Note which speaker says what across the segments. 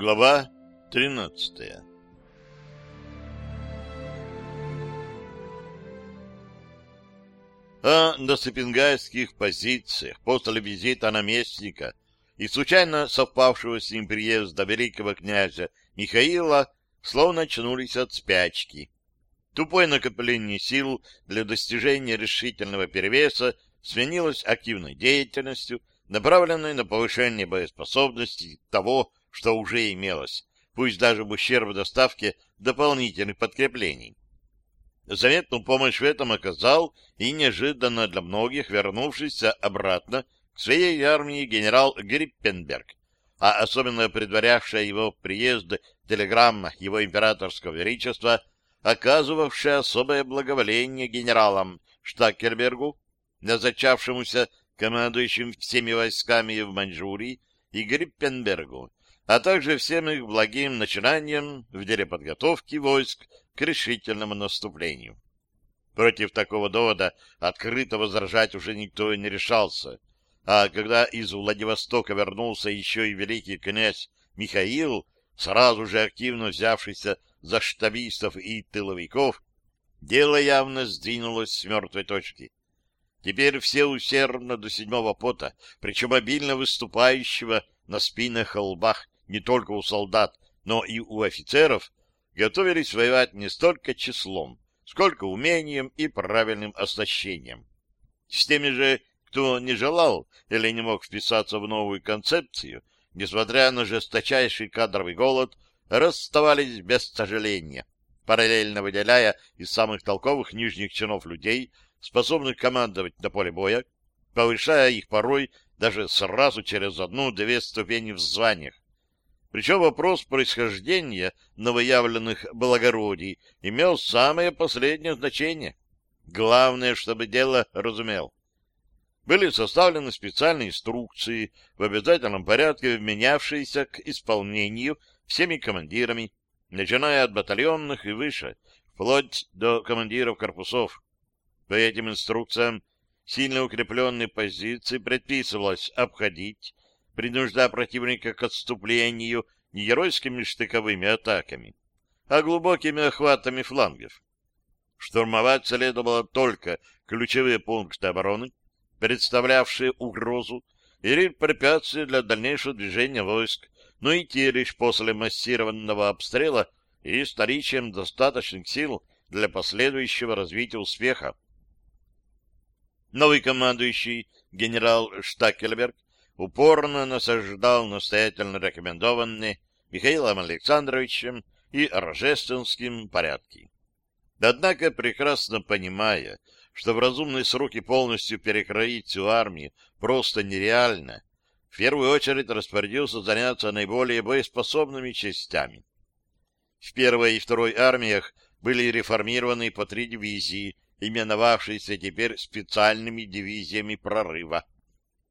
Speaker 1: Глава 13 А на сапингайских позициях после визита наместника и случайно совпавшего с ним приезда великого князя Михаила словно очнулись от спячки. Тупое накопление сил для достижения решительного перевеса сменилось активной деятельностью, направленной на повышение боеспособности того, что уже имелось, пусть даже в ущерб доставке дополнительных подкреплений. Заметную помощь в этом оказал и неожиданно для многих вернувшийся обратно к своей армии генерал Гриппенберг, а особенно предварявшая его приезд телеграмма его императорского величества, оказывавшая особое благоволение генералам Штакербергу, назначавшемуся командующим всеми войсками в Маньчжурии, и Гриппенбергу, а также всем их благим начинаниям в деле подготовки войск к решительному наступлению. Против такого довода открыто возражать уже никто не решался, а когда из Владивостока вернулся еще и великий князь Михаил, сразу же активно взявшийся за штабистов и тыловиков, дело явно сдвинулось с мертвой точки. Теперь все усердно до седьмого пота, причем обильно выступающего на спинах и лбах не только у солдат, но и у офицеров, готовились воевать не столько числом, сколько умением и правильным оснащением. С теми же, кто не желал или не мог вписаться в новую концепцию, несмотря на жесточайший кадровый голод, расставались без сожаления, параллельно выделяя из самых толковых нижних чинов людей, способных командовать на поле боя, повышая их порой даже сразу через одну-две ступени в званиях. Причем вопрос происхождения новоявленных благородий имел самое последнее значение. Главное, чтобы дело разумел. Были составлены специальные инструкции, в обязательном порядке вменявшиеся к исполнению всеми командирами, начиная от батальонных и выше, вплоть до командиров корпусов. По этим инструкциям сильно укрепленные позиции предписывалось обходить, принуждая противника к отступлению не геройскими штыковыми атаками, а глубокими охватами флангов. Штурмовать следовало только ключевые пункты обороны, представлявшие угрозу или препятствие для дальнейшего движения войск, но и те лишь после массированного обстрела и с достаточных сил для последующего развития успеха. Новый командующий генерал Штакельберг упорно насаждал настоятельно рекомендованные Михаилом Александровичем и Рожественским порядки. Однако, прекрасно понимая, что в разумные сроки полностью перекроить всю армию просто нереально, в первую очередь распорядился заняться наиболее боеспособными частями. В первой и второй армиях были реформированы по три дивизии, именовавшиеся теперь специальными дивизиями прорыва.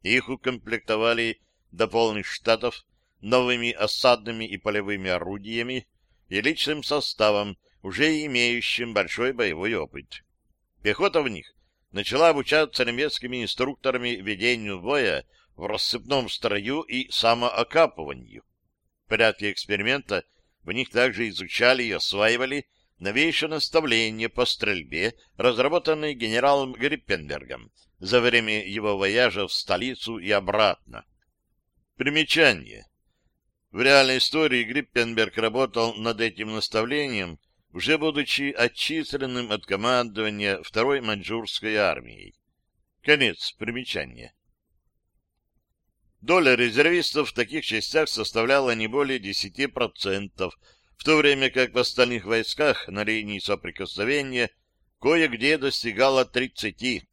Speaker 1: Их укомплектовали до полных штатов новыми осадными и полевыми орудиями и личным составом, уже имеющим большой боевой опыт. Пехота в них начала обучаться немецкими инструкторами ведению боя в рассыпном строю и самоокапыванию. В порядке эксперимента в них также изучали и осваивали новейшее наставление по стрельбе, разработанное генералом Гриппенбергом за время его вояжа в столицу и обратно. Примечание. В реальной истории Гриппенберг работал над этим наставлением, уже будучи отчисленным от командования второй маньчжурской армией. Конец примечания. Доля резервистов в таких частях составляла не более 10%, в то время как в остальных войсках на линии соприкосновения кое-где достигала 30%,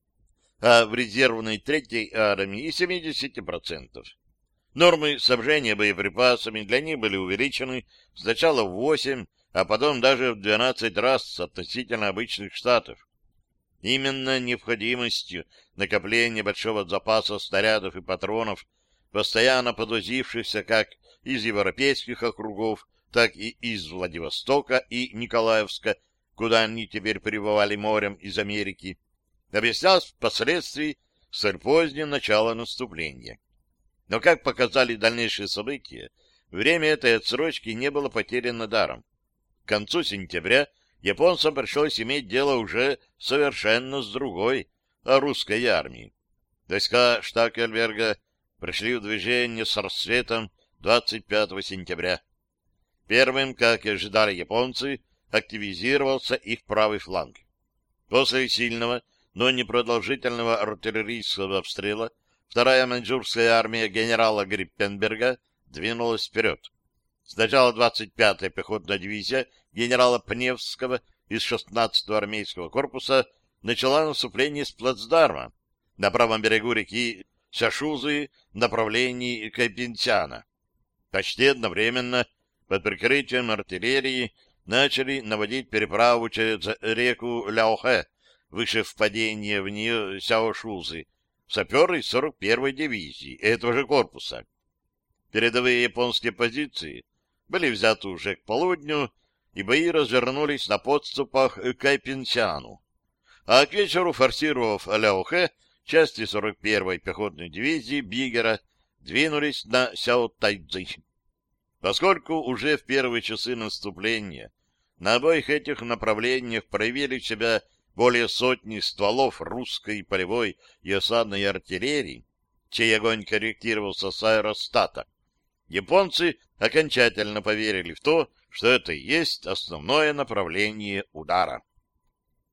Speaker 1: а в резервной третьей армии и 70%. Нормы снабжения боеприпасами для них были увеличены сначала в 8, а потом даже в 12 раз относительно обычных штатов. Именно необходимостью накопления большого запаса снарядов и патронов, постоянно подвозившихся как из европейских округов, так и из Владивостока и Николаевска, куда они теперь прибывали морем из Америки, объяснялось впоследствии столь позднее начало наступления. Но, как показали дальнейшие события, время этой отсрочки не было потеряно даром. К концу сентября японцам пришлось иметь дело уже совершенно с другой, а русской армией. Войска Штакельберга пришли в движение с рассветом 25 сентября. Первым, как и ожидали японцы, активизировался их правый фланг. После сильного, но непродолжительного артиллерийского обстрела вторая маньчжурская армия генерала Гриппенберга двинулась вперед. Сначала 25-я пехотная дивизия генерала Пневского из 16-го армейского корпуса начала наступление с плацдарма на правом берегу реки Сяшузы в направлении Кайпинтяна. Почти одновременно под прикрытием артиллерии начали наводить переправу через реку Ляохэ, выше впадения в нее Сяошузы, саперы 41-й дивизии этого же корпуса. Передовые японские позиции были взяты уже к полудню, и бои развернулись на подступах к Кайпинсяну. А к вечеру, форсировав Ляохэ, части 41-й пехотной дивизии Бигера двинулись на Сяотайцзи. Поскольку уже в первые часы наступления на обоих этих направлениях проявили себя более сотни стволов русской полевой и осадной артиллерии, чей огонь корректировался с аэростата, японцы окончательно поверили в то, что это и есть основное направление удара.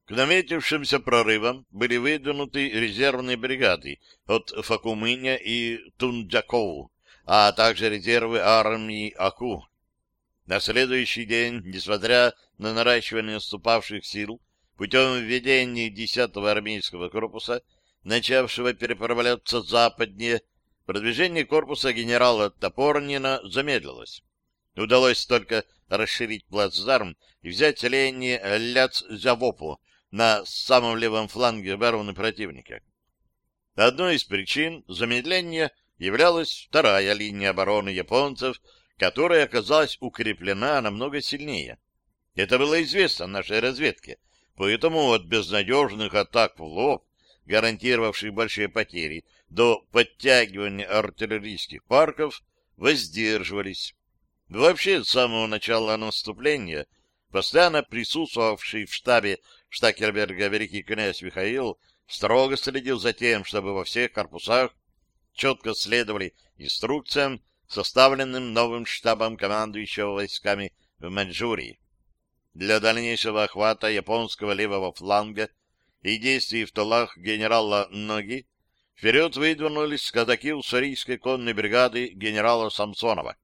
Speaker 1: К наметившимся прорывам были выдвинуты резервные бригады от Факумыня и Тунджакову, а также резервы армии Аку. На следующий день, несмотря на наращивание наступавших сил, путем введения 10-го армейского корпуса, начавшего переправляться западнее, продвижение корпуса генерала Топорнина замедлилось. Удалось только расширить плацдарм и взять селение Ляц-Зявопу на самом левом фланге обороны противника. Одной из причин замедления являлась вторая линия обороны японцев, которая оказалась укреплена намного сильнее. Это было известно нашей разведке, поэтому от безнадежных атак в лоб, гарантировавших большие потери, до подтягивания артиллерийских парков, воздерживались. Вообще, с самого начала наступления, постоянно присутствовавший в штабе Штакерберга великий князь Михаил строго следил за тем, чтобы во всех корпусах четко следовали инструкциям, составленным новым штабом командующего войсками в Маньчжурии. Для дальнейшего охвата японского левого фланга и действий в толах генерала Ноги вперед выдвинулись казаки уссурийской конной бригады генерала Самсонова.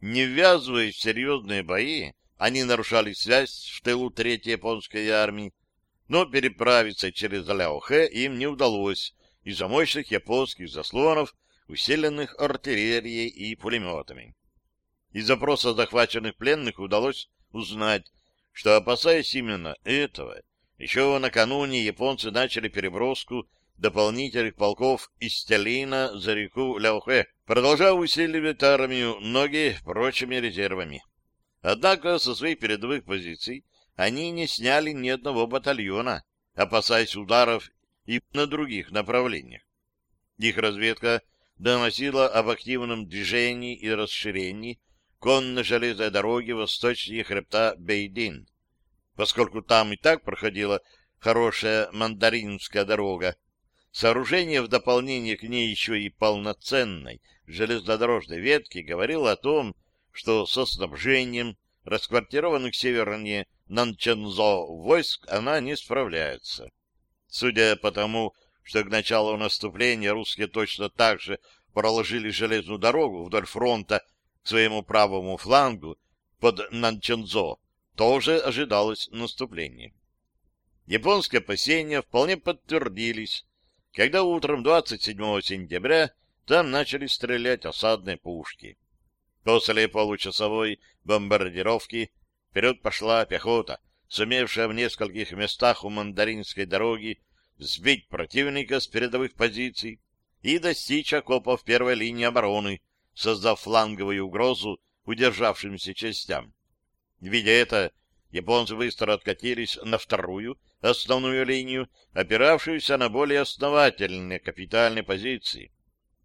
Speaker 1: Не ввязываясь в серьезные бои, они нарушали связь в тылу Третьей японской армии, но переправиться через Ляохэ им не удалось из-за мощных японских заслонов, усиленных артиллерией и пулеметами. Из запроса захваченных пленных удалось узнать, что, опасаясь именно этого, еще накануне японцы начали переброску дополнительных полков из Сталина за реку Ляохэ, продолжая усиливать армию ноги прочими резервами. Однако со своих передовых позиций они не сняли ни одного батальона, опасаясь ударов и на других направлениях. Их разведка доносила об активном движении и расширении конно-железной дороги восточнее хребта Бейдин. Поскольку там и так проходила хорошая мандаринская дорога, сооружение в дополнение к ней еще и полноценной железнодорожной ветки говорило о том, что со снабжением расквартированных севернее Нанчензо войск она не справляется. Судя по тому, что к началу наступления русские точно так же проложили железную дорогу вдоль фронта своему правому флангу под Нанчензо, тоже ожидалось наступление. Японские опасения вполне подтвердились, когда утром 27 сентября там начали стрелять осадные пушки. После получасовой бомбардировки вперед пошла пехота, сумевшая в нескольких местах у мандаринской дороги сбить противника с передовых позиций и достичь окопов первой линии обороны, создав фланговую угрозу удержавшимся частям. Видя это, японцы быстро откатились на вторую основную линию, опиравшуюся на более основательные капитальные позиции.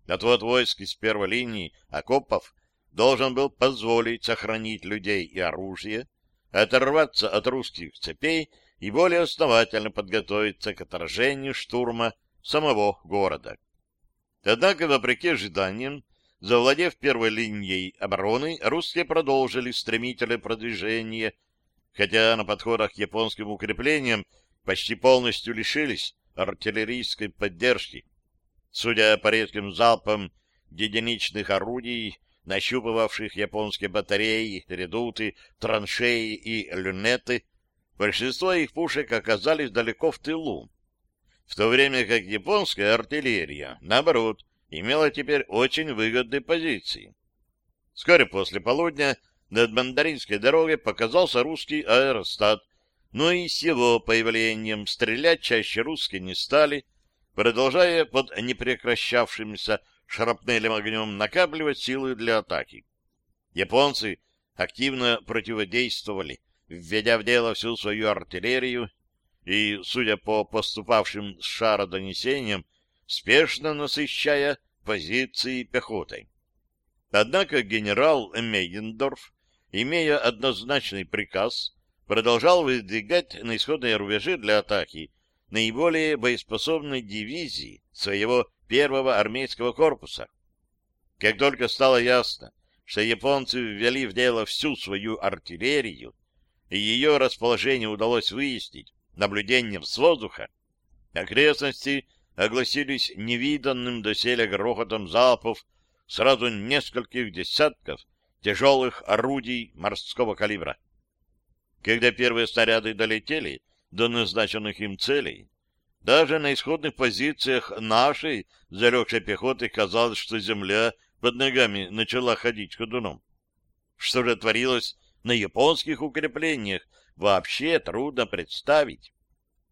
Speaker 1: Отвод войск из первой линии окопов должен был позволить сохранить людей и оружие, оторваться от русских цепей и более основательно подготовиться к отражению штурма самого города. Однако, вопреки ожиданиям, завладев первой линией обороны, русские продолжили стремительное продвижение, хотя на подходах к японским укреплениям почти полностью лишились артиллерийской поддержки. Судя по редким залпам единичных орудий, нащупывавших японские батареи, редуты, траншеи и люнеты, большинство их пушек оказались далеко в тылу, в то время как японская артиллерия, наоборот, имела теперь очень выгодные позиции. Вскоре после полудня над Мандаринской дорогой показался русский аэростат, но и с его появлением стрелять чаще русские не стали, продолжая под непрекращавшимся шрапнелем огнем накапливать силы для атаки. Японцы активно противодействовали, введя в дело всю свою артиллерию и, судя по поступавшим с шара донесениям, спешно насыщая позиции пехотой. Однако генерал Мейдендорф, имея однозначный приказ, продолжал выдвигать на исходные рубежи для атаки наиболее боеспособной дивизии своего первого армейского корпуса. Как только стало ясно, что японцы ввели в дело всю свою артиллерию, и ее расположение удалось выяснить наблюдением с воздуха, окрестности огласились невиданным доселе грохотом залпов сразу нескольких десятков тяжелых орудий морского калибра. Когда первые снаряды долетели до назначенных им целей, даже на исходных позициях нашей залегшей пехоты казалось, что земля под ногами начала ходить ходуном. Что же творилось на японских укреплениях, вообще трудно представить.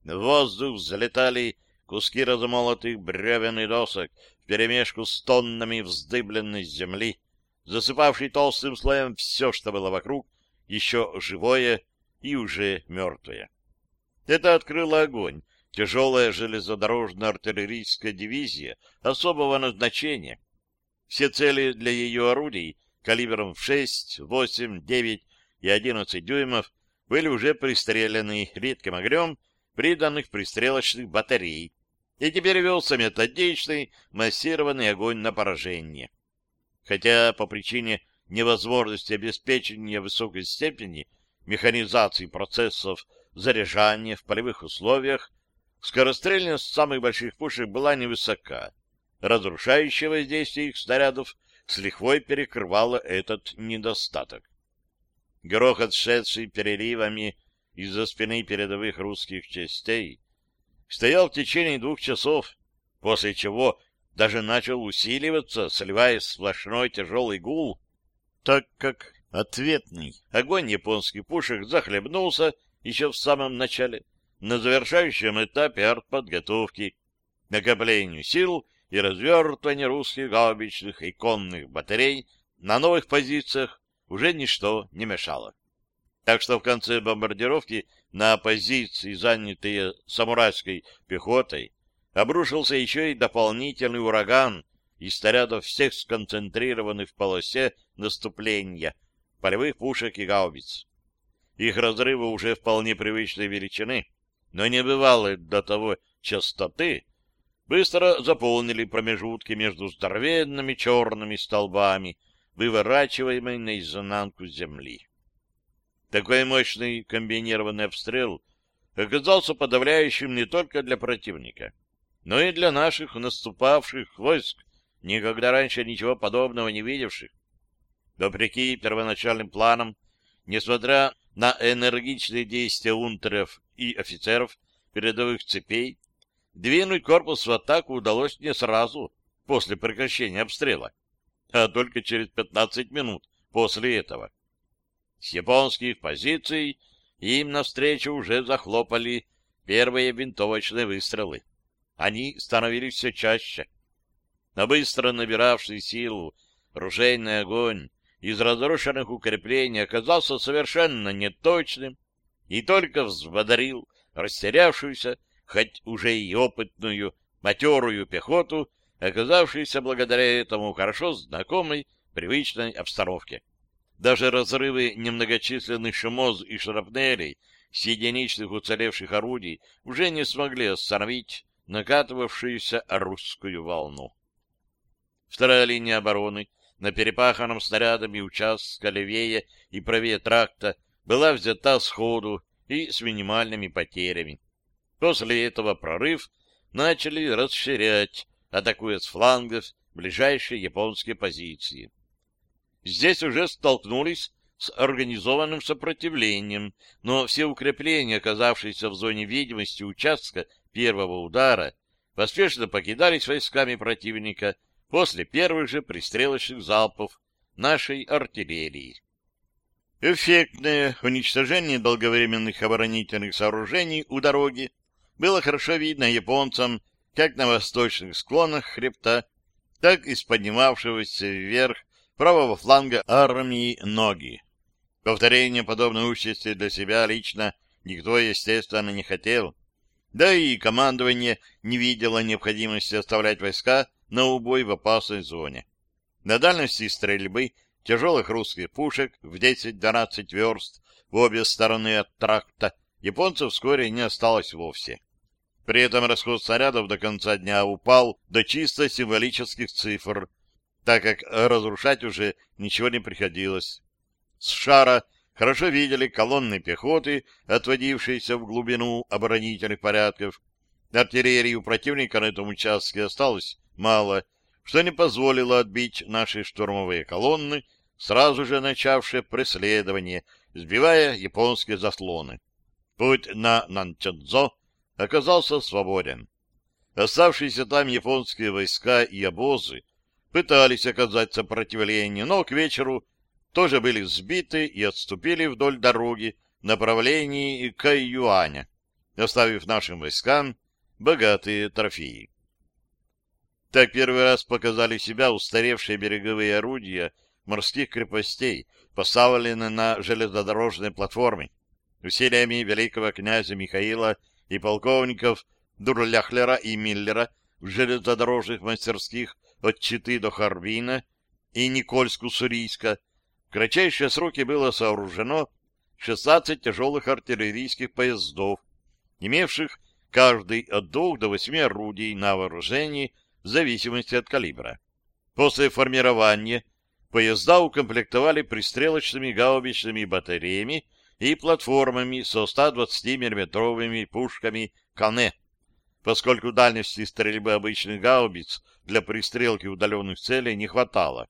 Speaker 1: В воздух взлетали куски размолотых бревен и досок вперемешку с тоннами вздыбленной земли, засыпавшей толстым слоем все, что было вокруг, еще живое и уже мертвое. Это открыло огонь тяжелая железнодорожно-артиллерийская дивизия особого назначения. Все цели для ее орудий калибром в 6, 8, 9 и 11 дюймов были уже пристреляны редким огнем приданных пристрелочных батарей, и теперь велся методичный массированный огонь на поражение. Хотя по причине невозможности обеспечения высокой степени механизации процессов заряжания в полевых условиях, скорострельность самых больших пушек была невысока. Разрушающее воздействие их снарядов с лихвой перекрывало этот недостаток. Грохот, шедший переливами из-за спины передовых русских частей, стоял в течение двух часов, после чего даже начал усиливаться, сливаясь в сплошной тяжелый гул, так как ответный огонь японских пушек захлебнулся еще в самом начале, на завершающем этапе артподготовки, накоплению сил и развертыванию русских гаубичных и конных батарей на новых позициях уже ничто не мешало. Так что в конце бомбардировки на позиции, занятые самурайской пехотой, обрушился еще и дополнительный ураган из снарядов всех сконцентрированных в полосе наступления полевых пушек и гаубиц. Их разрывы уже вполне привычной величины, но не бывало до того частоты, быстро заполнили промежутки между здоровенными черными столбами, выворачиваемой наизнанку земли. Такой мощный комбинированный обстрел оказался подавляющим не только для противника, но и для наших наступавших войск, никогда раньше ничего подобного не видевших. Вопреки первоначальным планам, несмотря на энергичные действия унтеров и офицеров передовых цепей, двинуть корпус в атаку удалось не сразу после прекращения обстрела, а только через 15 минут после этого. С японских позиций им навстречу уже захлопали первые винтовочные выстрелы. Они становились все чаще. На быстро набиравший силу ружейный огонь из разрушенных укреплений оказался совершенно неточным и только взбодрил растерявшуюся, хоть уже и опытную, матерую пехоту, оказавшуюся благодаря этому хорошо знакомой привычной обстановке. Даже разрывы немногочисленных шумоз и шрапнелей с единичных уцелевших орудий уже не смогли остановить накатывавшуюся русскую волну. Вторая линия обороны на перепаханном снарядами участка левее и правее тракта была взята сходу и с минимальными потерями. После этого прорыв начали расширять, атакуя с флангов ближайшие японские позиции. Здесь уже столкнулись с организованным сопротивлением, но все укрепления, оказавшиеся в зоне видимости участка первого удара, поспешно покидались войсками противника после первых же пристрелочных залпов нашей артиллерии. Эффектное уничтожение долговременных оборонительных сооружений у дороги было хорошо видно японцам как на восточных склонах хребта, так и с поднимавшегося вверх правого фланга армии Ноги. Повторение подобной участи для себя лично никто, естественно, не хотел. Да и командование не видело необходимости оставлять войска на убой в опасной зоне. На дальности стрельбы тяжелых русских пушек в 10-12 верст в обе стороны от тракта японцев вскоре не осталось вовсе. При этом расход снарядов до конца дня упал до чисто символических цифр, так как разрушать уже ничего не приходилось. С шара хорошо видели колонны пехоты, отводившиеся в глубину оборонительных порядков. Артиллерии у противника на этом участке осталось мало, что не позволило отбить наши штурмовые колонны, сразу же начавшие преследование, сбивая японские заслоны. Путь на Нанчанзо оказался свободен. Оставшиеся там японские войска и обозы пытались оказать сопротивление, но к вечеру тоже были сбиты и отступили вдоль дороги в направлении Кайюаня, оставив нашим войскам богатые трофеи. Так первый раз показали себя устаревшие береговые орудия морских крепостей, поставленные на железнодорожной платформе. Усилиями великого князя Михаила и полковников Дурляхлера и Миллера в железнодорожных мастерских от Читы до Харбина и Никольску-Сурийска в кратчайшие сроки было сооружено 16 тяжелых артиллерийских поездов, имевших каждый от двух до восьми орудий на вооружении в зависимости от калибра. После формирования поезда укомплектовали пристрелочными гаубичными батареями и платформами со 120 миллиметровыми пушками «Кане», поскольку дальности стрельбы обычных гаубиц для пристрелки удаленных целей не хватало.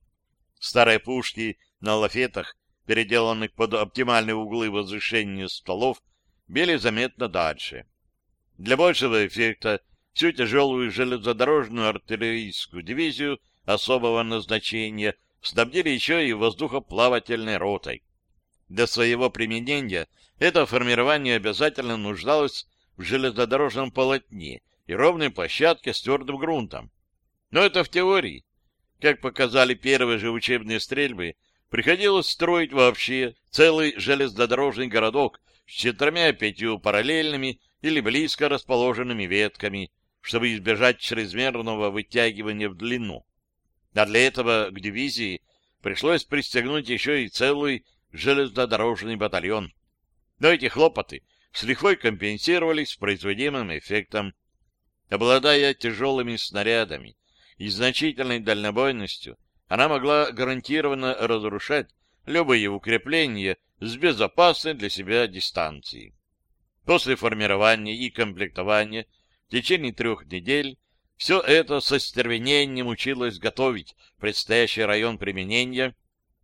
Speaker 1: Старые пушки на лафетах, переделанных под оптимальные углы возвышения стволов, били заметно дальше. Для большего эффекта всю тяжелую железнодорожную артиллерийскую дивизию особого назначения снабдили еще и воздухоплавательной ротой. Для своего применения это формирование обязательно нуждалось в железнодорожном полотне и ровной площадке с твердым грунтом. Но это в теории. Как показали первые же учебные стрельбы, приходилось строить вообще целый железнодорожный городок с четырьмя-пятью параллельными или близко расположенными ветками, чтобы избежать чрезмерного вытягивания в длину. А для этого к дивизии пришлось пристегнуть еще и целый железнодорожный батальон. Но эти хлопоты с лихвой компенсировались производимым эффектом. Обладая тяжелыми снарядами и значительной дальнобойностью, она могла гарантированно разрушать любые укрепления с безопасной для себя дистанции. После формирования и комплектования в течение трех недель все это со стервенением училось готовить предстоящий район применения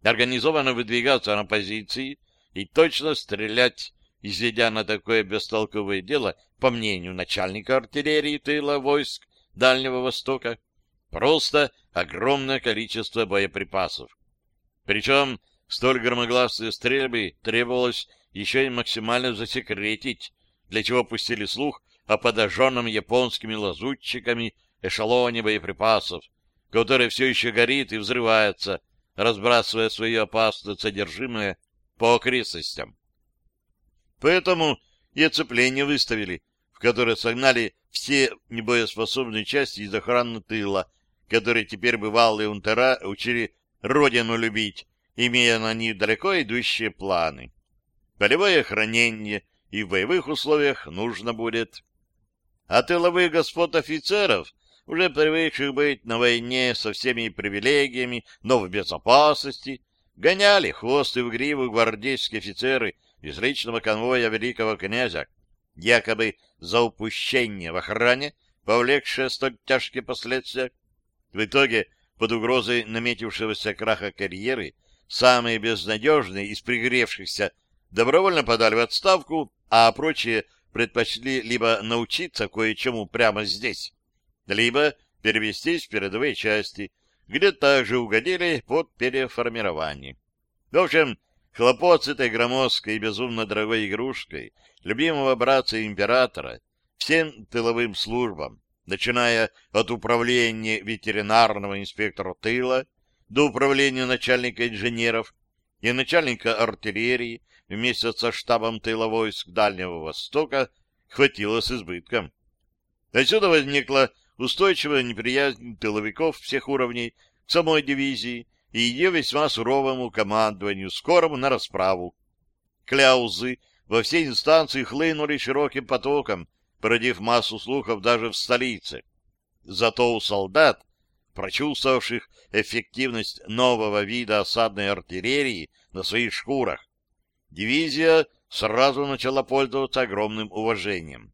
Speaker 1: организованно выдвигаться на позиции и точно стрелять, изведя на такое бестолковое дело, по мнению начальника артиллерии тыла войск Дальнего Востока, просто огромное количество боеприпасов. Причем столь громогласные стрельбы требовалось еще и максимально засекретить, для чего пустили слух о подожженном японскими лазутчиками эшелоне боеприпасов, который все еще горит и взрывается, разбрасывая свое опасное содержимое по окрестностям. Поэтому и оцепление выставили, в которое согнали все небоеспособные части из охраны тыла, которые теперь бывалые унтера учили родину любить, имея на них далеко идущие планы. Полевое хранение и в боевых условиях нужно будет. А тыловых господ офицеров, уже привыкших быть на войне со всеми привилегиями, но в безопасности, гоняли хвосты в гриву гвардейские офицеры из личного конвоя великого князя, якобы за упущение в охране, повлекшее столь тяжкие последствия. В итоге, под угрозой наметившегося краха карьеры, самые безнадежные из пригревшихся добровольно подали в отставку, а прочие предпочли либо научиться кое-чему прямо здесь, либо перевестись в передовые части, где также угодили под переформирование. В общем, хлопот с этой громоздкой и безумно дорогой игрушкой любимого братца императора всем тыловым службам, начиная от управления ветеринарного инспектора тыла до управления начальника инженеров и начальника артиллерии вместе со штабом тыловой войск Дальнего Востока хватило с избытком. Отсюда возникла устойчивая неприязнь тыловиков всех уровней к самой дивизии и ее весьма суровому командованию, скорому на расправу. Кляузы во все инстанции хлынули широким потоком, породив массу слухов даже в столице. Зато у солдат, прочувствовавших эффективность нового вида осадной артиллерии на своих шкурах, дивизия сразу начала пользоваться огромным уважением.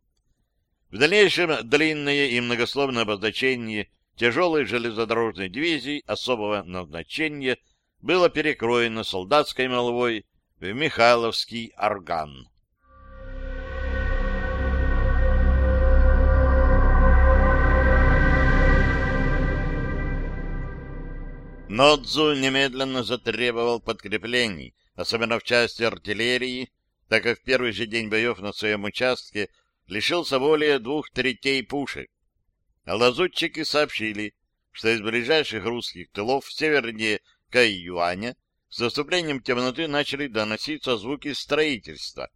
Speaker 1: В дальнейшем длинное и многословное обозначение тяжелой железнодорожной дивизии особого назначения было перекроено солдатской молвой в Михайловский орган. Нодзу немедленно затребовал подкреплений, особенно в части артиллерии, так как в первый же день боев на своем участке лишился более двух третей пушек. Лазутчики сообщили, что из ближайших русских тылов севернее Кайюаня с наступлением темноты начали доноситься звуки строительства.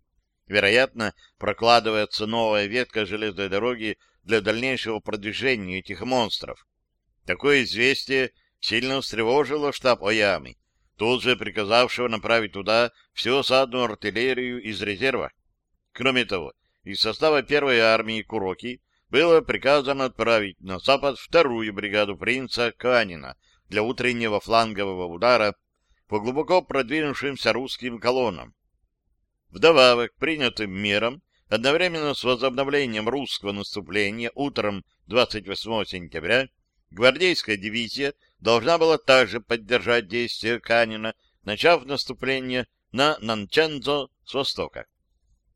Speaker 1: Вероятно, прокладывается новая ветка железной дороги для дальнейшего продвижения этих монстров. Такое известие сильно встревожило штаб Оямы, тут же приказавшего направить туда всю осадную артиллерию из резерва. Кроме того, из состава первой армии Куроки было приказано отправить на запад вторую бригаду принца Канина для утреннего флангового удара по глубоко продвинувшимся русским колоннам. Вдобавок, принятым мерам, одновременно с возобновлением русского наступления утром 28 сентября, гвардейская дивизия должна была также поддержать действия Канина, начав наступление на Нанчензо с востока.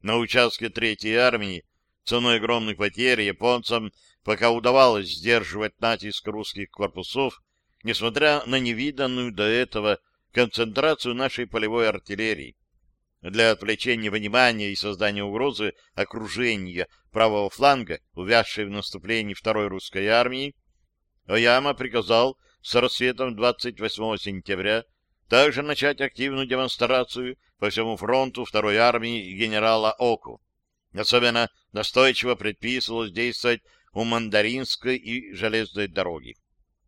Speaker 1: На участке Третьей армии ценой огромных потерь японцам пока удавалось сдерживать натиск русских корпусов, несмотря на невиданную до этого концентрацию нашей полевой артиллерии. Для отвлечения внимания и создания угрозы окружения правого фланга, увязшей в наступлении второй русской армии, Ояма приказал с рассветом 28 сентября также начать активную демонстрацию по всему фронту второй армии генерала Оку. Особенно настойчиво предписывалось действовать у Мандаринской и железной дороги.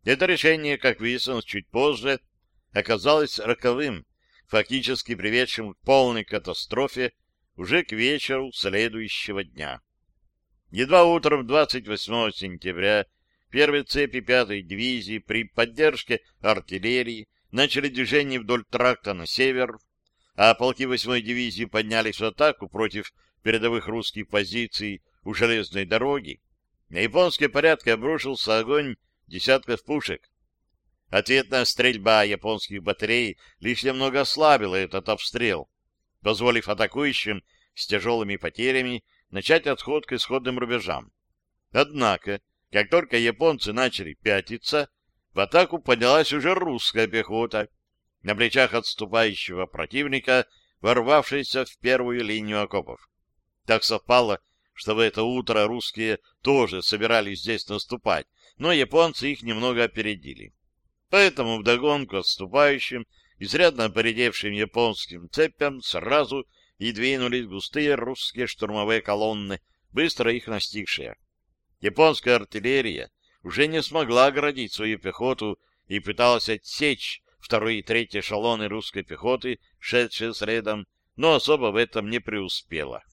Speaker 1: Это решение, как выяснилось чуть позже, оказалось роковым, фактически приведшим к полной катастрофе уже к вечеру следующего дня. Едва утром 28 сентября первые цепи 5-й дивизии при поддержке артиллерии начали движение вдоль тракта на север, а полки 8-й дивизии поднялись в атаку против передовых русских позиций у железной дороги, на японские порядки обрушился огонь десятков пушек. Ответная стрельба японских батарей лишь немного ослабила этот обстрел, позволив атакующим с тяжелыми потерями начать отход к исходным рубежам. Однако, как только японцы начали пятиться, в атаку поднялась уже русская пехота, на плечах отступающего противника, ворвавшаяся в первую линию окопов. Так совпало, что в это утро русские тоже собирались здесь наступать, но японцы их немного опередили. Поэтому вдогонку отступающим, изрядно поредевшим японским цепям, сразу и двинулись густые русские штурмовые колонны, быстро их настигшие. Японская артиллерия уже не смогла оградить свою пехоту и пыталась отсечь второй и третий эшелоны русской пехоты, шедшие следом, но особо в этом не преуспела.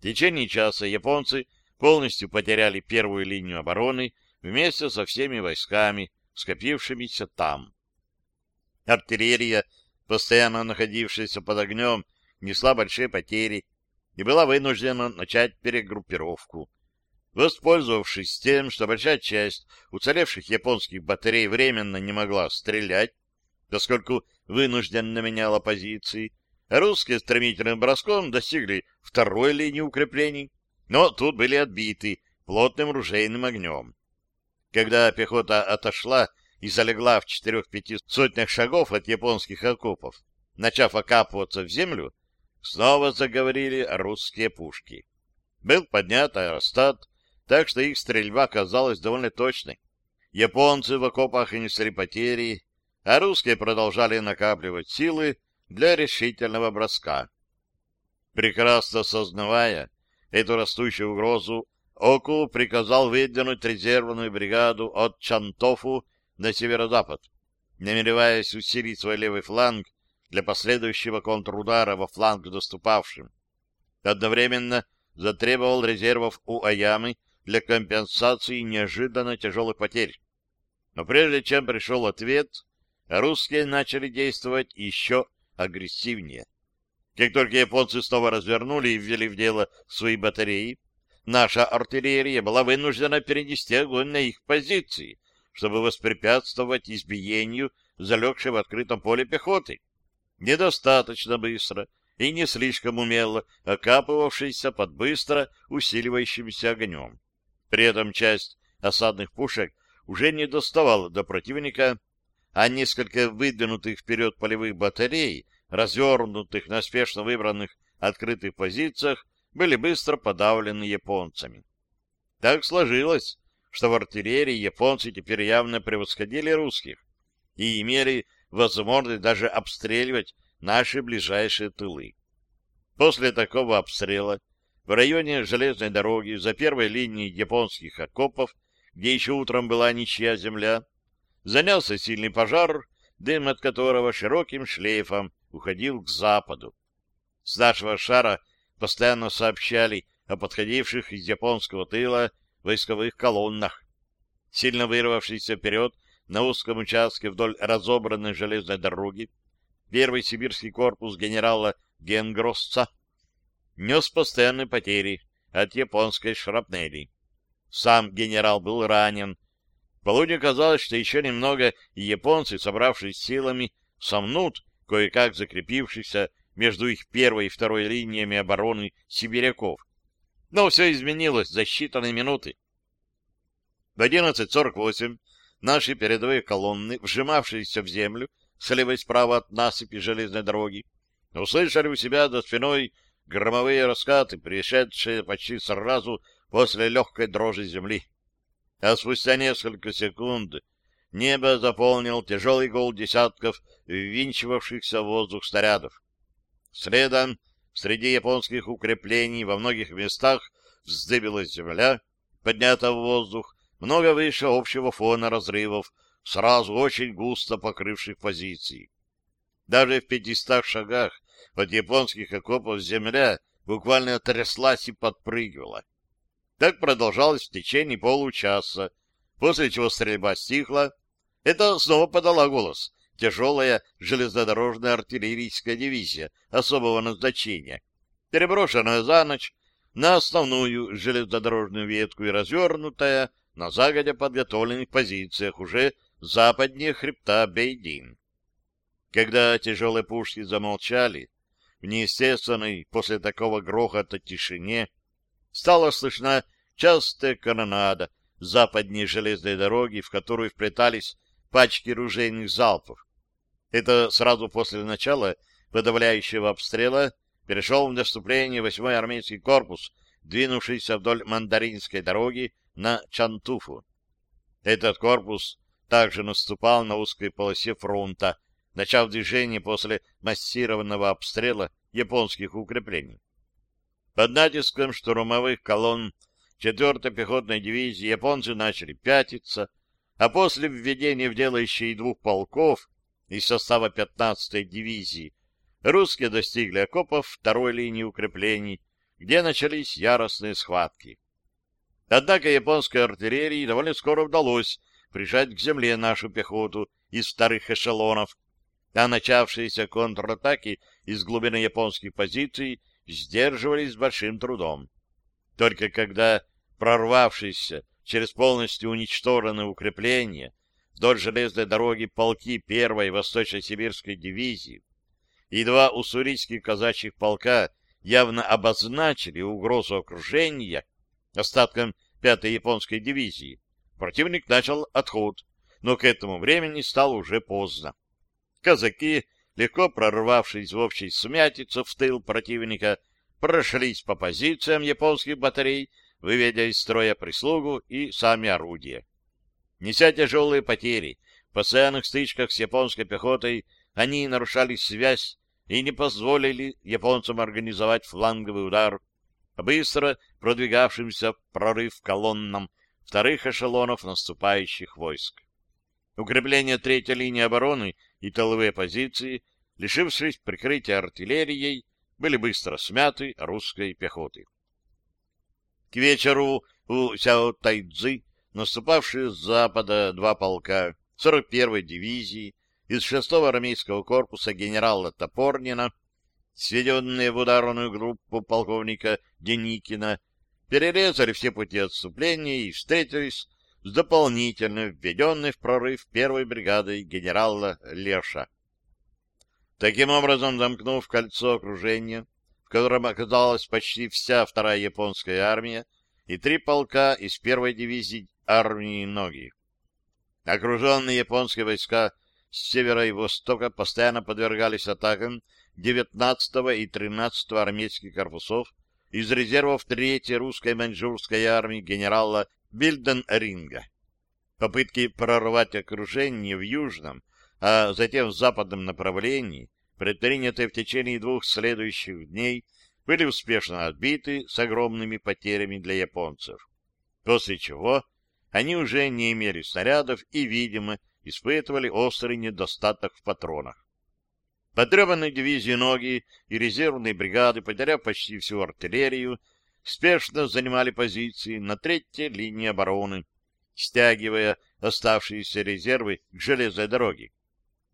Speaker 1: В течение часа японцы полностью потеряли первую линию обороны вместе со всеми войсками, скопившимися там. Артиллерия, постоянно находившаяся под огнем, несла большие потери и была вынуждена начать перегруппировку. Воспользовавшись тем, что большая часть уцелевших японских батарей временно не могла стрелять, поскольку вынужденно меняла позиции, русские стремительным броском достигли второй линии укреплений, но тут были отбиты плотным ружейным огнем. Когда пехота отошла и залегла в четырех-пяти сотнях шагов от японских окопов, начав окапываться в землю, снова заговорили русские пушки. Был поднят аэростат, так что их стрельба казалась довольно точной. Японцы в окопах несли потери, а русские продолжали накапливать силы для решительного броска. Прекрасно сознавая эту растущую угрозу, Оку приказал выдвинуть резервную бригаду от Чантофу на северо-запад, намереваясь усилить свой левый фланг для последующего контрудара во фланг доступавшим. Одновременно затребовал резервов у Аямы для компенсации неожиданно тяжелых потерь. Но прежде чем пришел ответ, русские начали действовать еще агрессивнее. Как только японцы снова развернули и ввели в дело свои батареи, наша артиллерия была вынуждена перенести огонь на их позиции, чтобы воспрепятствовать избиению залегшей в открытом поле пехоты. Недостаточно быстро и не слишком умело окапывавшейся под быстро усиливающимся огнем. При этом часть осадных пушек уже не доставала до противника, а несколько выдвинутых вперед полевых батарей, развернутых на спешно выбранных открытых позициях, были быстро подавлены японцами. Так сложилось, что в артиллерии японцы теперь явно превосходили русских и имели возможность даже обстреливать наши ближайшие тылы. После такого обстрела в районе железной дороги за первой линией японских окопов, где еще утром была ничья земля, занялся сильный пожар, дым от которого широким шлейфом уходил к западу. С нашего шара постоянно сообщали о подходивших из японского тыла войсковых колоннах. Сильно вырвавшийся вперед на узком участке вдоль разобранной железной дороги, первый сибирский корпус генерала Генгросца нес постоянные потери от японской шрапнели. Сам генерал был ранен. Полудню казалось, что еще немного, и японцы, собравшись силами, сомнут кое-как закрепившихся между их первой и второй линиями обороны сибиряков. Но все изменилось за считанные минуты. В 11.48 наши передовые колонны, вжимавшиеся в землю, слева и справа от насыпи железной дороги, услышали у себя за спиной громовые раскаты, пришедшие почти сразу после легкой дрожи земли. А спустя несколько секунд небо заполнил тяжелый гол десятков ввинчивавшихся в воздух снарядов. Следом среди японских укреплений во многих местах вздыбилась земля, поднята в воздух, много выше общего фона разрывов, сразу очень густо покрывших позиции. Даже в пятистах шагах от японских окопов земля буквально тряслась и подпрыгивала. Так продолжалось в течение получаса, после чего стрельба стихла. Это снова подала голос тяжелая железнодорожная артиллерийская дивизия особого назначения, переброшенная за ночь на основную железнодорожную ветку и развернутая на загодя подготовленных позициях уже западнее хребта Бейдин. Когда тяжелые пушки замолчали, в неестественной после такого грохота тишине стала слышна частая канонада западней железной дороги, в которую вплетались пачки ружейных залпов. Это сразу после начала подавляющего обстрела перешел в наступление 8-й армейский корпус, двинувшийся вдоль Мандаринской дороги на Чантуфу. Этот корпус также наступал на узкой полосе фронта, начав движение после массированного обстрела японских укреплений. Под натиском штурмовых колонн 4-й пехотной дивизии японцы начали пятиться, а после введения в дело еще и двух полков из состава 15-й дивизии, русские достигли окопов второй линии укреплений, где начались яростные схватки. Однако японской артиллерии довольно скоро удалось прижать к земле нашу пехоту из вторых эшелонов, а начавшиеся контратаки из глубины японских позиций сдерживались с большим трудом. Только когда прорвавшиеся через полностью уничтоженные укрепления вдоль железной дороги полки первой Восточно-Сибирской дивизии и два уссурийских казачьих полка явно обозначили угрозу окружения остаткам пятой японской дивизии, противник начал отход, но к этому времени стало уже поздно. Казаки, легко прорвавшись в общей сумятицу в тыл противника, прошлись по позициям японских батарей выведя из строя прислугу и сами орудия. Неся тяжелые потери, в постоянных стычках с японской пехотой они нарушали связь и не позволили японцам организовать фланговый удар, быстро продвигавшимся в прорыв колоннам вторых эшелонов наступающих войск. Укрепление третьей линии обороны и тыловые позиции, лишившись прикрытия артиллерией, были быстро смяты русской пехотой. К вечеру у Сяо Тайцзы, наступавшие с запада два полка 41-й дивизии из 6-го армейского корпуса генерала Топорнина, сведенные в ударную группу полковника Деникина, перерезали все пути отступления и встретились с дополнительно введенной в прорыв первой бригадой генерала Леша. Таким образом, замкнув кольцо окружения, в котором оказалась почти вся вторая японская армия и три полка из первой дивизии армии Ноги. Окруженные японские войска с севера и востока постоянно подвергались атакам 19 и 13 армейских корпусов из резервов 3-й русской маньчжурской армии генерала Бильден-Ринга. Попытки прорвать окружение в южном, а затем в западном направлении предпринятые в течение двух следующих дней, были успешно отбиты с огромными потерями для японцев, после чего они уже не имели снарядов и, видимо, испытывали острый недостаток в патронах. Потребанные дивизии ноги и резервные бригады, потеряв почти всю артиллерию, спешно занимали позиции на третьей линии обороны, стягивая оставшиеся резервы к железной дороге.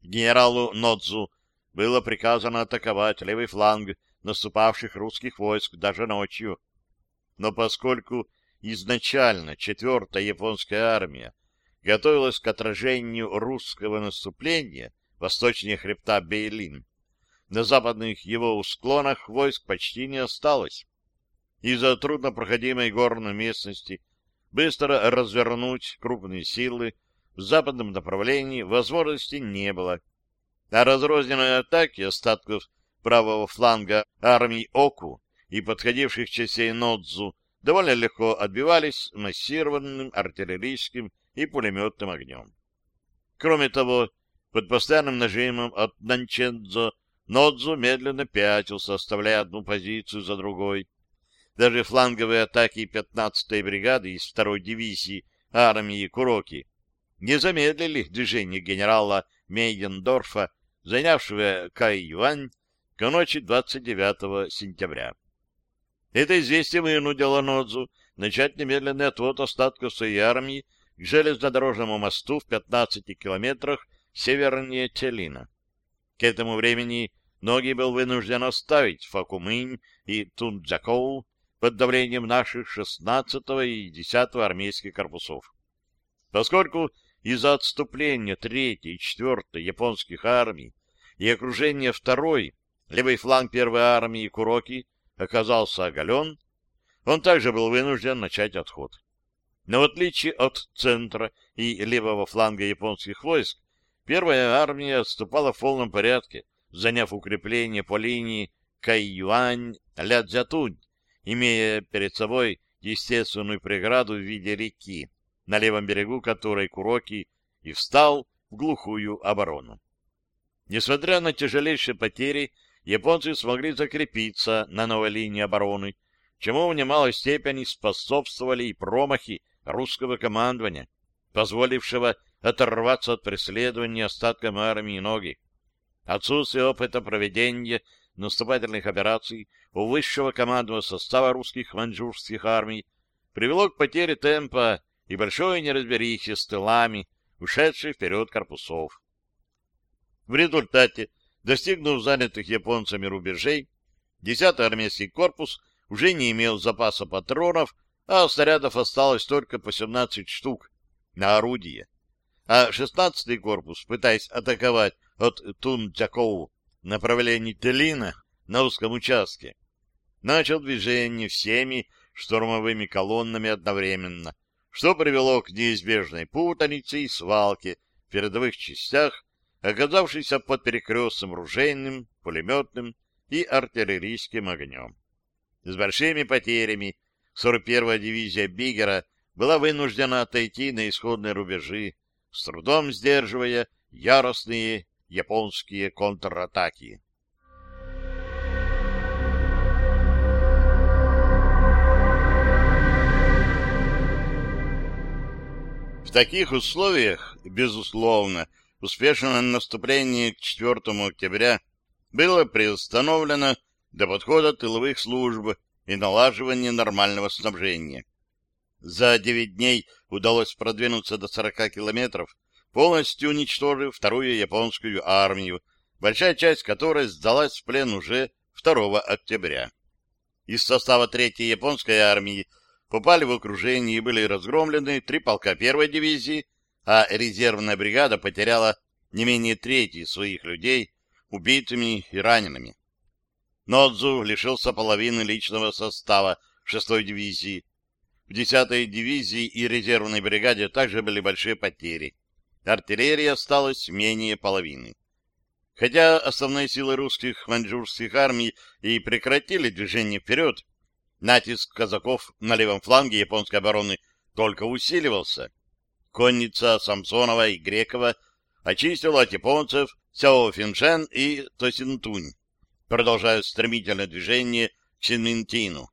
Speaker 1: Генералу Нодзу было приказано атаковать левый фланг наступавших русских войск даже ночью. Но поскольку изначально четвертая японская армия готовилась к отражению русского наступления восточнее хребта Бейлин, на западных его склонах войск почти не осталось. Из-за труднопроходимой горной местности быстро развернуть крупные силы в западном направлении возможности не было а разрозненные атаки остатков правого фланга армий Оку и подходивших частей Нодзу довольно легко отбивались массированным артиллерийским и пулеметным огнем. Кроме того, под постоянным нажимом от Нанчензо Нодзу медленно пятился, оставляя одну позицию за другой. Даже фланговые атаки 15-й бригады из 2-й дивизии армии Куроки не замедлили движение генерала Мейдендорфа занявшего Кай-Юань к ночи 29 сентября. Это известие вынудило Нодзу начать немедленный отвод остатков своей армии к железнодорожному мосту в 15 километрах севернее Телина. К этому времени Ноги был вынужден оставить Факумынь и Тунцзякоу под давлением наших 16 и 10 армейских корпусов. Поскольку из-за отступления третьей и четвертой японских армий и окружения второй, левый фланг первой армии Куроки оказался оголен, он также был вынужден начать отход. Но в отличие от центра и левого фланга японских войск, первая армия отступала в полном порядке, заняв укрепление по линии Кайюань-Лядзятунь, имея перед собой естественную преграду в виде реки, на левом берегу которой Куроки и встал в глухую оборону. Несмотря на тяжелейшие потери, японцы смогли закрепиться на новой линии обороны, чему в немалой степени способствовали и промахи русского командования, позволившего оторваться от преследования остаткам армии ноги. Отсутствие опыта проведения наступательных операций у высшего командного состава русских маньчжурских армий привело к потере темпа и большой неразберихе с тылами, ушедших вперед корпусов. В результате, достигнув занятых японцами рубежей, 10-й армейский корпус уже не имел запаса патронов, а снарядов осталось только по 17 штук на орудие. А 16-й корпус, пытаясь атаковать от Тунтякоу направлении Телина на узком участке, начал движение всеми штурмовыми колоннами одновременно, что привело к неизбежной путанице и свалке в передовых частях, оказавшейся под перекрестным ружейным, пулеметным и артиллерийским огнем. С большими потерями 41-я дивизия Бигера была вынуждена отойти на исходные рубежи, с трудом сдерживая яростные японские контратаки. В таких условиях, безусловно, успешное наступление к 4 октября было приостановлено до подхода тыловых служб и налаживания нормального снабжения. За 9 дней удалось продвинуться до 40 километров, полностью уничтожив вторую японскую армию, большая часть которой сдалась в плен уже 2 октября. Из состава третьей японской армии попали в окружение и были разгромлены три полка первой дивизии, а резервная бригада потеряла не менее трети своих людей убитыми и ранеными. Нодзу лишился половины личного состава 6-й дивизии. В 10-й дивизии и резервной бригаде также были большие потери артиллерии осталось менее половины. Хотя основные силы русских маньчжурских армий и прекратили движение вперед, натиск казаков на левом фланге японской обороны только усиливался. Конница Самсонова и Грекова очистила от японцев Сяо Финшен и Тосинтунь, продолжая стремительное движение к Синминтину.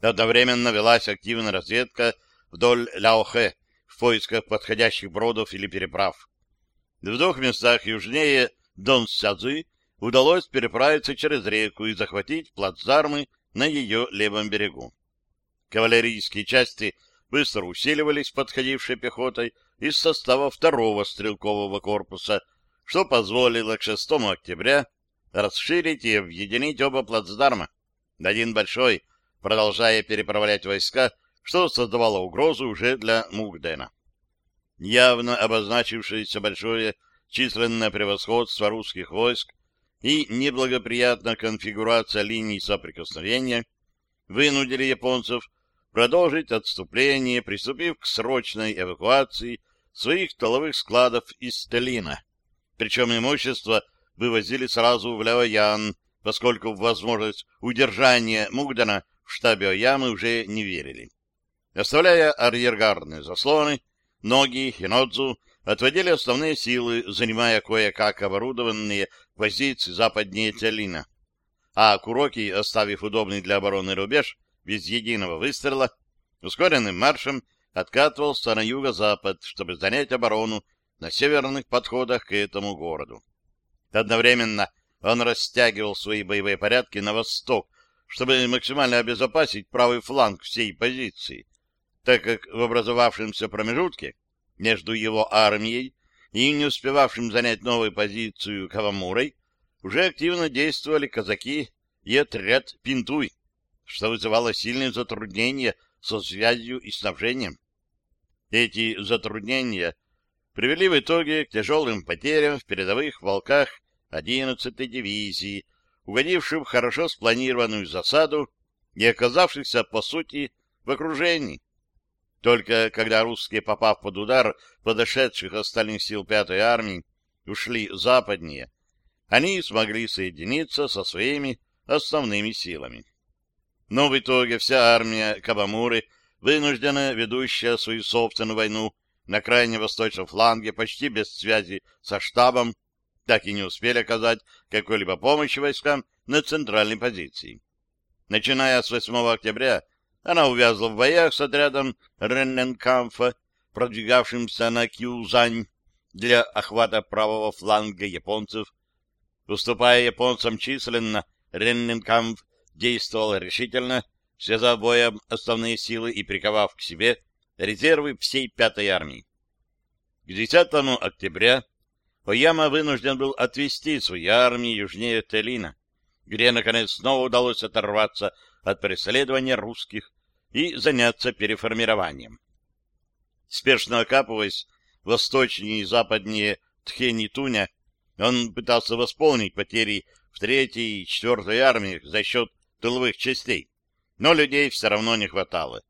Speaker 1: Одновременно велась активная разведка вдоль Ляохэ, в поисках подходящих бродов или переправ. В двух местах южнее Дон-Сязы удалось переправиться через реку и захватить плацдармы на ее левом берегу. Кавалерийские части быстро усиливались подходившей пехотой из состава второго стрелкового корпуса, что позволило к 6 октября расширить и объединить оба плацдарма. Один большой, продолжая переправлять войска что создавало угрозу уже для Мугдена. Явно обозначившееся большое численное превосходство русских войск и неблагоприятная конфигурация линий соприкосновения вынудили японцев продолжить отступление, приступив к срочной эвакуации своих тыловых складов из Сталина. Причем имущество вывозили сразу в Ляоян, поскольку в возможность удержания Мугдена в штабе Оямы уже не верили. Оставляя арьергардные заслоны, ноги и Нодзу отводили основные силы, занимая кое-как оборудованные позиции западнее Телина. А Куроки, оставив удобный для обороны рубеж, без единого выстрела, ускоренным маршем откатывался на юго-запад, чтобы занять оборону на северных подходах к этому городу. Одновременно он растягивал свои боевые порядки на восток, чтобы максимально обезопасить правый фланг всей позиции, так как в образовавшемся промежутке между его армией и не успевавшим занять новую позицию Кавамурой уже активно действовали казаки и отряд Пинтуй, что вызывало сильные затруднения со связью и снабжением. Эти затруднения привели в итоге к тяжелым потерям в передовых волках 11-й дивизии, угодившим в хорошо спланированную засаду и оказавшихся, по сути, в окружении. Только когда русские, попав под удар подошедших остальных сил пятой армии, ушли западнее, они смогли соединиться со своими основными силами. Но в итоге вся армия Кабамуры, вынуждена ведущая свою собственную войну на крайне восточном фланге почти без связи со штабом, так и не успели оказать какой-либо помощи войскам на центральной позиции. Начиная с 8 октября она увязла в боях с отрядом Ренненкамфа, продвигавшимся на Кьюзань, для охвата правого фланга японцев. Уступая японцам численно, Ренненкамп действовал решительно, связав боем основные силы и приковав к себе резервы всей пятой армии. К 10 октября Ояма вынужден был отвести свои армии южнее Телина, где, наконец, снова удалось оторваться от преследования русских и заняться переформированием. Спешно окапываясь восточнее и западнее Тхени-Туня, он пытался восполнить потери в третьей и четвертой армиях за счет тыловых частей, но людей все равно не хватало.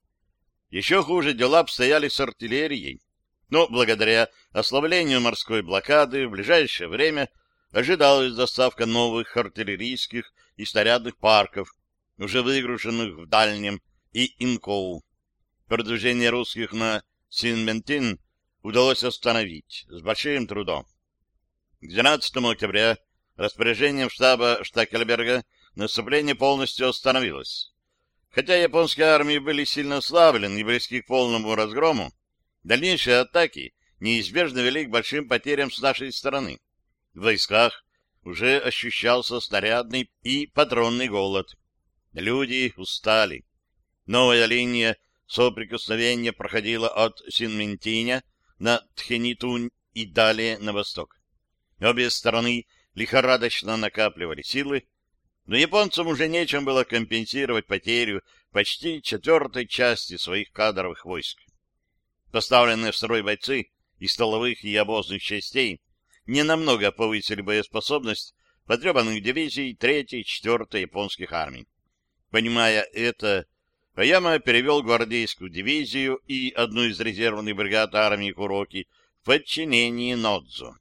Speaker 1: Еще хуже дела обстояли с артиллерией, но благодаря ослаблению морской блокады в ближайшее время ожидалась доставка новых артиллерийских и снарядных парков, уже выгруженных в Дальнем и Инкоу. Продвижение русских на Синментин удалось остановить с большим трудом. К 12 октября распоряжением штаба Штакельберга наступление полностью остановилось. Хотя японские армии были сильно ослаблены и близки к полному разгрому, дальнейшие атаки неизбежно вели к большим потерям с нашей стороны. В войсках уже ощущался снарядный и патронный голод. Люди устали. Новая линия соприкосновения проходила от Синментиня на Тхенитунь и далее на восток. Обе стороны лихорадочно накапливали силы, но японцам уже нечем было компенсировать потерю почти четвертой части своих кадровых войск. Поставленные в строй бойцы из столовых и обозных частей ненамного повысили боеспособность потребанных дивизий 3-й и 4-й японских армий. Понимая это, Аяма перевел гвардейскую дивизию и одну из резервных бригад армии Куроки в подчинении Нодзу.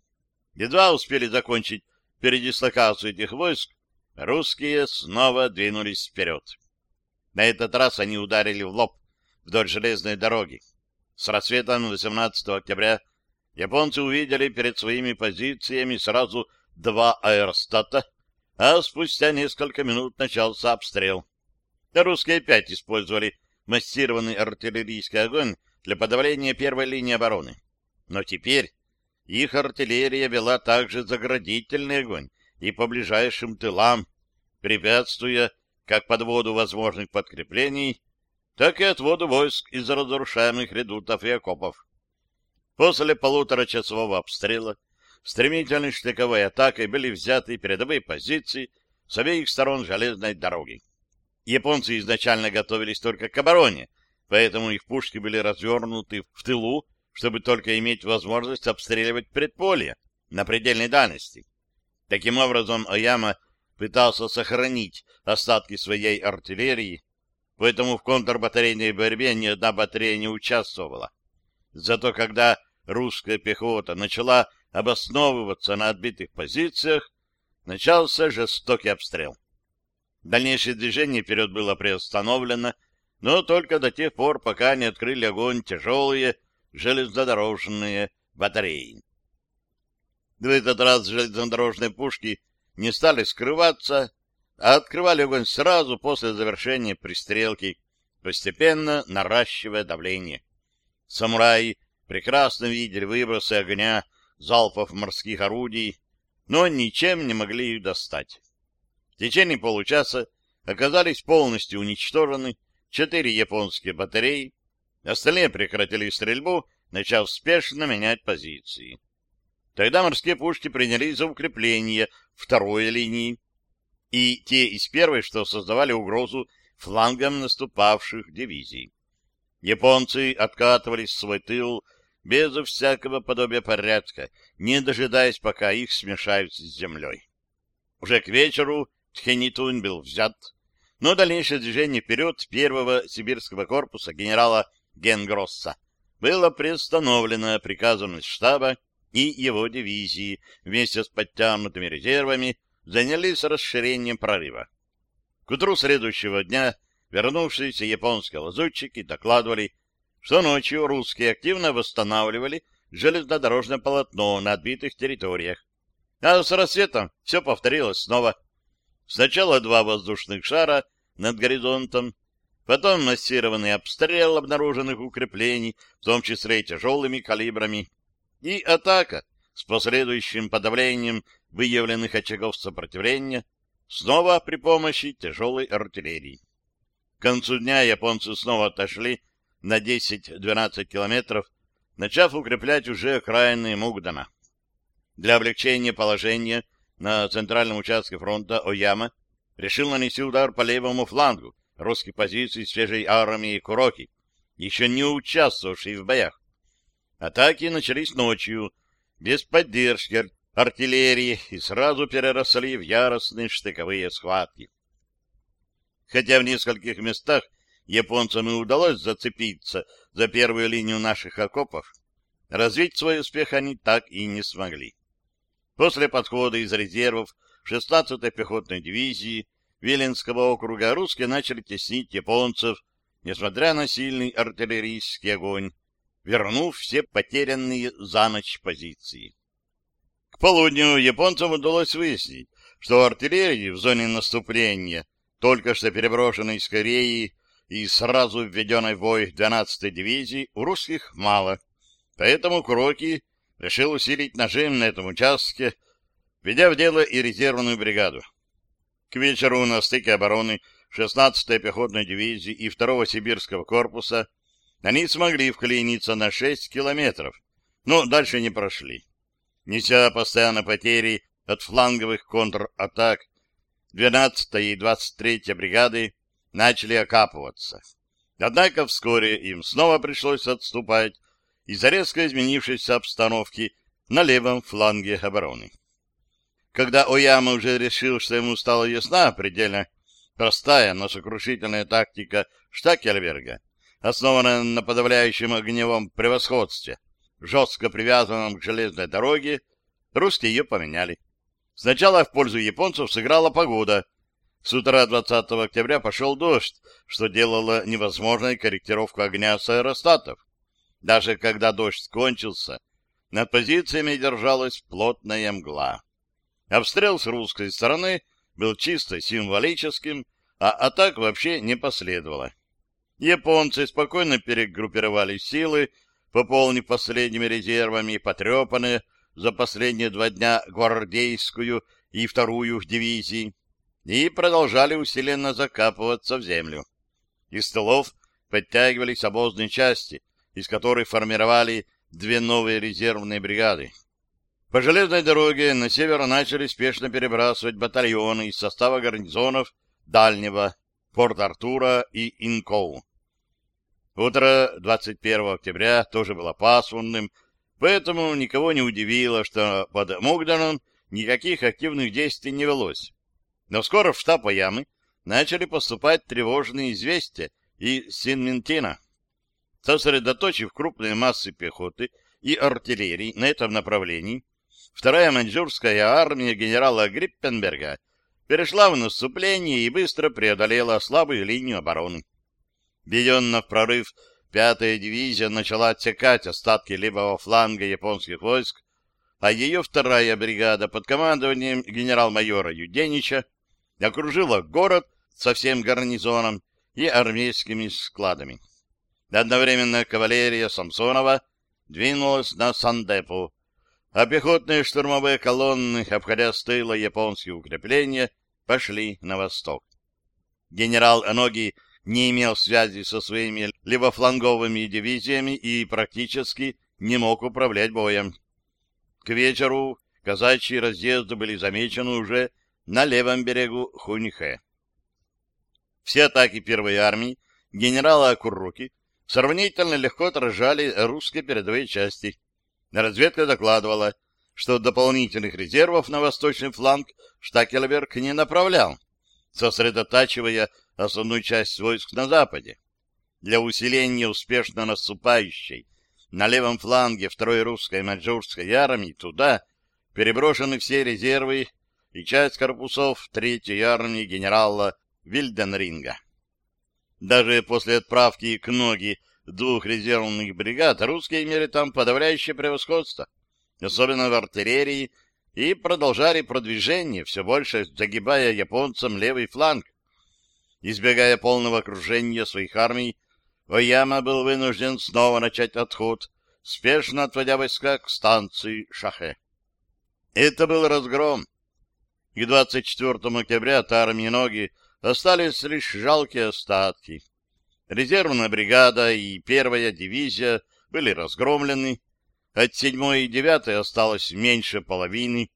Speaker 1: Едва успели закончить передислокацию этих войск, Русские снова двинулись вперед. На этот раз они ударили в лоб вдоль железной дороги. С рассветом 18 октября японцы увидели перед своими позициями сразу два аэростата, а спустя несколько минут начался обстрел. Русские опять использовали массированный артиллерийский огонь для подавления первой линии обороны. Но теперь их артиллерия вела также заградительный огонь и по ближайшим тылам, препятствуя как подводу возможных подкреплений, так и отводу войск из разрушаемых редутов и окопов. После полуторачасового обстрела стремительной штыковой атакой были взяты передовые позиции с обеих сторон железной дороги. Японцы изначально готовились только к обороне, поэтому их пушки были развернуты в тылу, чтобы только иметь возможность обстреливать предполье на предельной дальности. Таким образом, Ояма пытался сохранить остатки своей артиллерии, поэтому в контрбатарейной борьбе ни одна батарея не участвовала. Зато когда русская пехота начала обосновываться на отбитых позициях, начался жестокий обстрел. Дальнейшее движение вперед было приостановлено, но только до тех пор, пока не открыли огонь тяжелые железнодорожные батареи. В этот раз железнодорожные пушки не стали скрываться, а открывали огонь сразу после завершения пристрелки, постепенно наращивая давление. Самураи прекрасно видели выбросы огня залпов морских орудий, но ничем не могли их достать. Течение получаса оказались полностью уничтожены четыре японские батареи, остальные прекратили стрельбу, начав спешно менять позиции. Тогда морские пушки принялись за укрепление второй линии, и те из первой, что создавали угрозу флангам наступавших дивизий. Японцы откатывались в свой тыл без всякого подобия порядка, не дожидаясь, пока их смешают с землей. Уже к вечеру Тхенитунь был взят, но дальнейшее движение вперед первого сибирского корпуса генерала Генгросса было приостановлено приказом штаба и его дивизии вместе с подтянутыми резервами занялись расширением прорыва. К утру следующего дня вернувшиеся японские лазутчики докладывали, что ночью русские активно восстанавливали железнодорожное полотно на отбитых территориях. А с рассветом все повторилось снова. Сначала два воздушных шара над горизонтом, потом массированный обстрел обнаруженных укреплений, в том числе и тяжелыми калибрами, и атака с последующим подавлением выявленных очагов сопротивления, снова при помощи тяжелой артиллерии. К концу дня японцы снова отошли на 10-12 километров, начав укреплять уже окраины Мугдана. Для облегчения положения на центральном участке фронта Ояма решил нанести удар по левому флангу русских позиций свежей армии Куроки, еще не участвовавшей в боях. Атаки начались ночью, без поддержки артиллерии, и сразу переросли в яростные штыковые схватки. Хотя в нескольких местах японцам и удалось зацепиться за первую линию наших окопов, развить свой успех они так и не смогли. После подхода из резервов 16-й пехотной дивизии Виленского округа русские начали теснить японцев, несмотря на сильный артиллерийский огонь, вернув все потерянные за ночь позиции. К полудню японцам удалось выяснить, что артиллерии в зоне наступления, только что переброшенной из Кореи и сразу введенной в бой 12-й дивизии, у русских мало. Поэтому Куроки решил усилить нажим на этом участке, ведя в дело и резервную бригаду. К вечеру на стыке обороны 16-й пехотной дивизии и 2-го сибирского корпуса они смогли вклиниться на 6 километров, но дальше не прошли. Неся постоянно потери от фланговых контратак, 12-я и 23-я бригады начали окапываться. Однако вскоре им снова пришлось отступать из-за резко изменившейся обстановки на левом фланге обороны. Когда Ояма уже решил, что ему стала ясна предельно простая, но сокрушительная тактика Штакельберга, основанная на подавляющем огневом превосходстве, жестко привязанном к железной дороге, русские ее поменяли. Сначала в пользу японцев сыграла погода. С утра 20 октября пошел дождь, что делало невозможной корректировку огня с аэростатов. Даже когда дождь кончился, над позициями держалась плотная мгла. Обстрел с русской стороны был чисто символическим, а атак вообще не последовало. Японцы спокойно перегруппировали силы, пополнив последними резервами потрепанные за последние два дня гвардейскую и вторую дивизии, и продолжали усиленно закапываться в землю. Из столов подтягивались обозные части, из которых формировали две новые резервные бригады. По железной дороге на север начали спешно перебрасывать батальоны из состава гарнизонов Дальнего, Порт-Артура и Инкоу. Утро 21 октября тоже было пасмурным, поэтому никого не удивило, что под Мугданом никаких активных действий не велось. Но скоро в штаб Ямы начали поступать тревожные известия из Синментина. Сосредоточив крупные массы пехоты и артиллерии на этом направлении, вторая маньчжурская армия генерала Гриппенберга перешла в наступление и быстро преодолела слабую линию обороны. Веденно в прорыв пятая дивизия начала отсекать остатки левого фланга японских войск, а ее вторая бригада под командованием генерал-майора Юденича окружила город со всем гарнизоном и армейскими складами. Одновременно кавалерия Самсонова двинулась на Сандепу, а пехотные штурмовые колонны, обходя с тыла японские укрепления, пошли на восток. Генерал Аноги не имел связи со своими левофланговыми дивизиями и практически не мог управлять боем. К вечеру казачьи разъезды были замечены уже на левом берегу Хуньхэ. Все атаки первой армии генерала Курруки сравнительно легко отражали русские передовые части. Разведка докладывала, что дополнительных резервов на восточный фланг Штакелберг не направлял, сосредотачивая основную часть войск на западе. Для усиления успешно наступающей на левом фланге второй русской маньчжурской армии туда переброшены все резервы и часть корпусов третьей армии генерала Вильденринга. Даже после отправки к ноги двух резервных бригад русские имели там подавляющее превосходство, особенно в артиллерии, и продолжали продвижение, все больше загибая японцам левый фланг. Избегая полного окружения своих армий, Ояма был вынужден снова начать отход, спешно отводя войска к станции Шахе. Это был разгром. К 24 октября армии Ноги остались лишь жалкие остатки. Резервная бригада и первая дивизия были разгромлены, от 7 и 9 осталось меньше половины.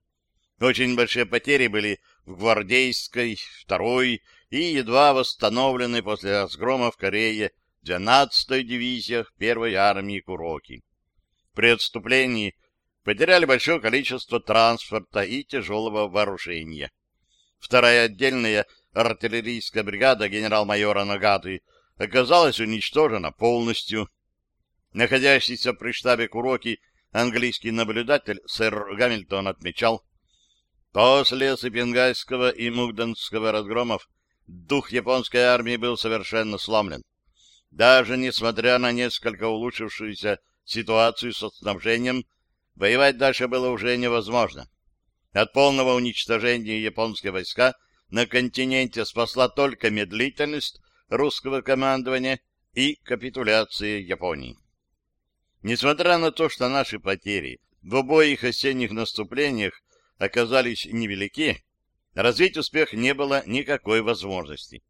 Speaker 1: Очень большие потери были в Гвардейской, второй и едва восстановленной после разгрома в Корее 12-й дивизиях первой армии Куроки. При отступлении потеряли большое количество транспорта и тяжелого вооружения. Вторая отдельная артиллерийская бригада генерал-майора Нагаты оказалась уничтожена полностью. Находящийся при штабе Куроки английский наблюдатель сэр Гамильтон отмечал, после Сыпенгайского и Мугденского разгромов дух японской армии был совершенно сломлен. Даже несмотря на несколько улучшившуюся ситуацию со снабжением, воевать дальше было уже невозможно. От полного уничтожения японские войска на континенте спасла только медлительность русского командования и капитуляция Японии. Несмотря на то, что наши потери в обоих осенних наступлениях оказались невелики, развить успех не было никакой возможности.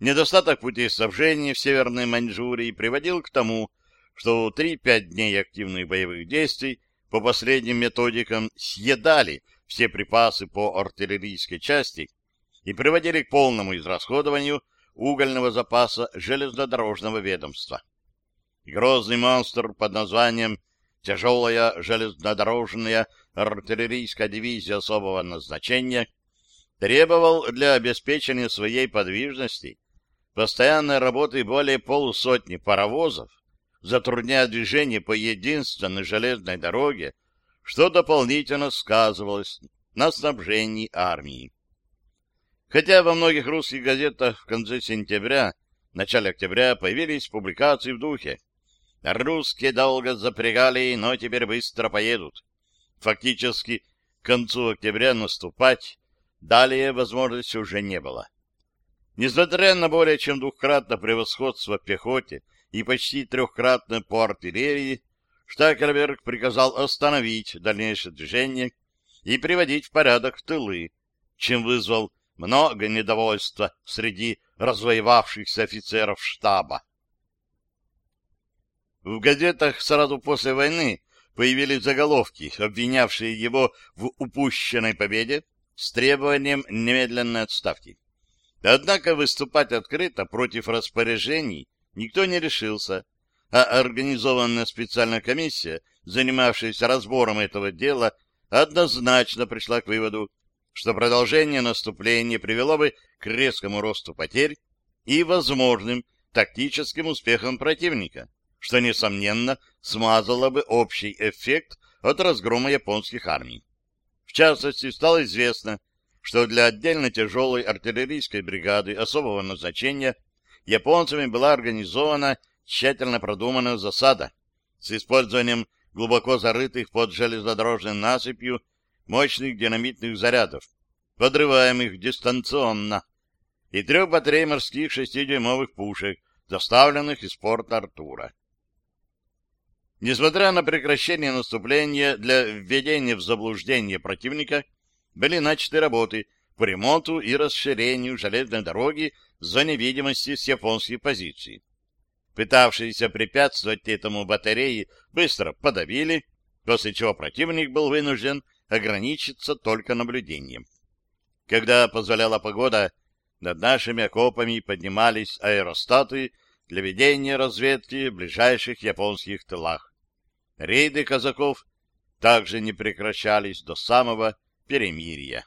Speaker 1: Недостаток путей снабжения в Северной Маньчжурии приводил к тому, что 3-5 дней активных боевых действий по последним методикам съедали все припасы по артиллерийской части и приводили к полному израсходованию угольного запаса железнодорожного ведомства. Грозный монстр под названием «Тяжелая железнодорожная артиллерийская дивизия особого назначения» требовал для обеспечения своей подвижности постоянной работы более полусотни паровозов, затрудняя движение по единственной железной дороге, что дополнительно сказывалось на снабжении армии. Хотя во многих русских газетах в конце сентября, начале октября появились публикации в духе «Русские долго запрягали, но теперь быстро поедут». Фактически, к концу октября наступать далее возможности уже не было. Несмотря на более чем двухкратное превосходство в пехоте и почти трехкратное по артиллерии, Штакерберг приказал остановить дальнейшее движение и приводить в порядок тылы, чем вызвал много недовольства среди развоевавшихся офицеров штаба. В газетах сразу после войны появились заголовки, обвинявшие его в упущенной победе с требованием немедленной отставки. Однако выступать открыто против распоряжений никто не решился, а организованная специальная комиссия, занимавшаяся разбором этого дела, однозначно пришла к выводу, что продолжение наступления привело бы к резкому росту потерь и возможным тактическим успехам противника, что, несомненно, смазало бы общий эффект от разгрома японских армий. В частности, стало известно, что для отдельно тяжелой артиллерийской бригады особого назначения японцами была организована тщательно продуманная засада с использованием глубоко зарытых под железнодорожной насыпью мощных динамитных зарядов, подрываемых дистанционно, и трех батарей морских шестидюймовых пушек, доставленных из порта Артура. Несмотря на прекращение наступления для введения в заблуждение противника, были начаты работы по ремонту и расширению железной дороги в зоне видимости с японских позиций. Пытавшиеся препятствовать этому батареи быстро подавили, после чего противник был вынужден ограничиться только наблюдением. Когда позволяла погода, над нашими окопами поднимались аэростаты для ведения разведки в ближайших японских тылах. Рейды казаков также не прекращались до самого перемирия.